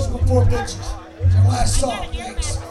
goes before bitches. Last song, thanks.